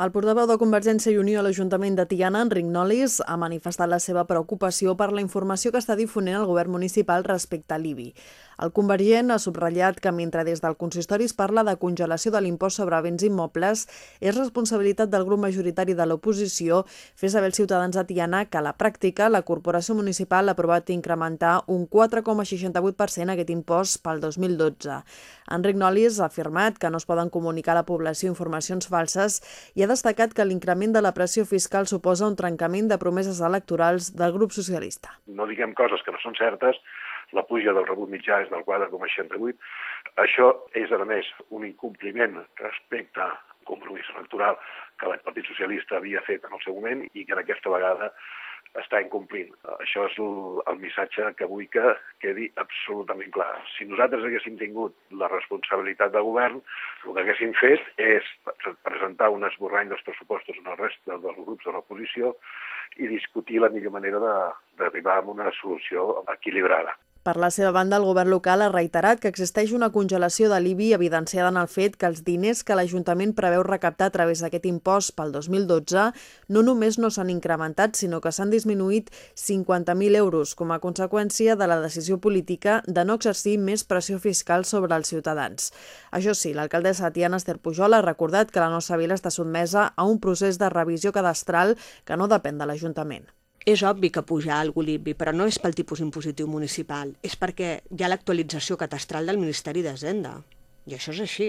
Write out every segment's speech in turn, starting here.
El portaveu de Convergència i Unió a l'Ajuntament de Tiana, Enric Nolis, ha manifestat la seva preocupació per la informació que està difonent el govern municipal respecte a l'IBI. El convergent ha subratllat que mentre des del consistori es parla de congelació de l'impost sobre béns immobles, és responsabilitat del grup majoritari de l'oposició fer saber als ciutadans de Tiana que a la pràctica la corporació municipal ha aprovat incrementar un 4,68% aquest impost pel 2012. Enric Nolis ha afirmat que no es poden comunicar a la població informacions falses i ha destacat que l'increment de la pressió fiscal suposa un trencament de promeses electorals del grup socialista. No diguem coses que no són certes, la puja del rebut mitjà és del 4,68. Això és, a més, un incompliment respecte al compromís electoral que el Partit Socialista havia fet en el seu moment i que en aquesta vegada està incomplint. Això és el, el missatge que vull que quedi absolutament clar. Si nosaltres haguéssim tingut la responsabilitat de govern, el que haguéssim fet és presentar un esborrany dels pressupostos en el rest dels grups de l'oposició i discutir la millor manera d'arribar a una solució equilibrada. Per la seva banda, el govern local ha reiterat que existeix una congelació de l'IBI evidenciada en el fet que els diners que l'Ajuntament preveu recaptar a través d'aquest impost pel 2012 no només no s'han incrementat, sinó que s'han disminuït 50.000 euros com a conseqüència de la decisió política de no exercir més pressió fiscal sobre els ciutadans. Això sí, l'alcaldessa Tiana Esther Pujol ha recordat que la nostra vila està sotmesa a un procés de revisió cadastral que no depèn de l'Ajuntament. És obvi que puja algú l'IBI, però no és pel tipus impositiu municipal, és perquè hi ha l'actualització catastral del Ministeri d'Hisenda. I això és així.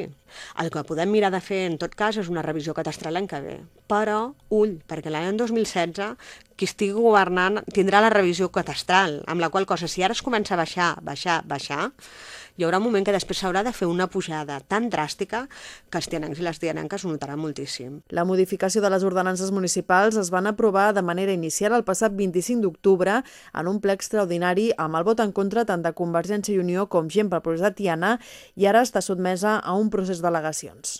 El que podem mirar de fer, en tot cas, és una revisió catastral l'any que ve. Però, ull, perquè l'any 2016 qui estigui governant tindrà la revisió catastral, amb la qual cosa, si ara es comença a baixar, baixar, baixar, hi haurà un moment que després s'haurà de fer una pujada tan dràstica que els tianencs i les tianenques ho notaran moltíssim. La modificació de les ordenances municipals es van aprovar de manera inicial el passat 25 d'octubre en un ple extraordinari amb el vot en contra tant de Convergència i Unió com gent pel progrés de Tiana i ara està sotmesa a un procés d'al·legacions.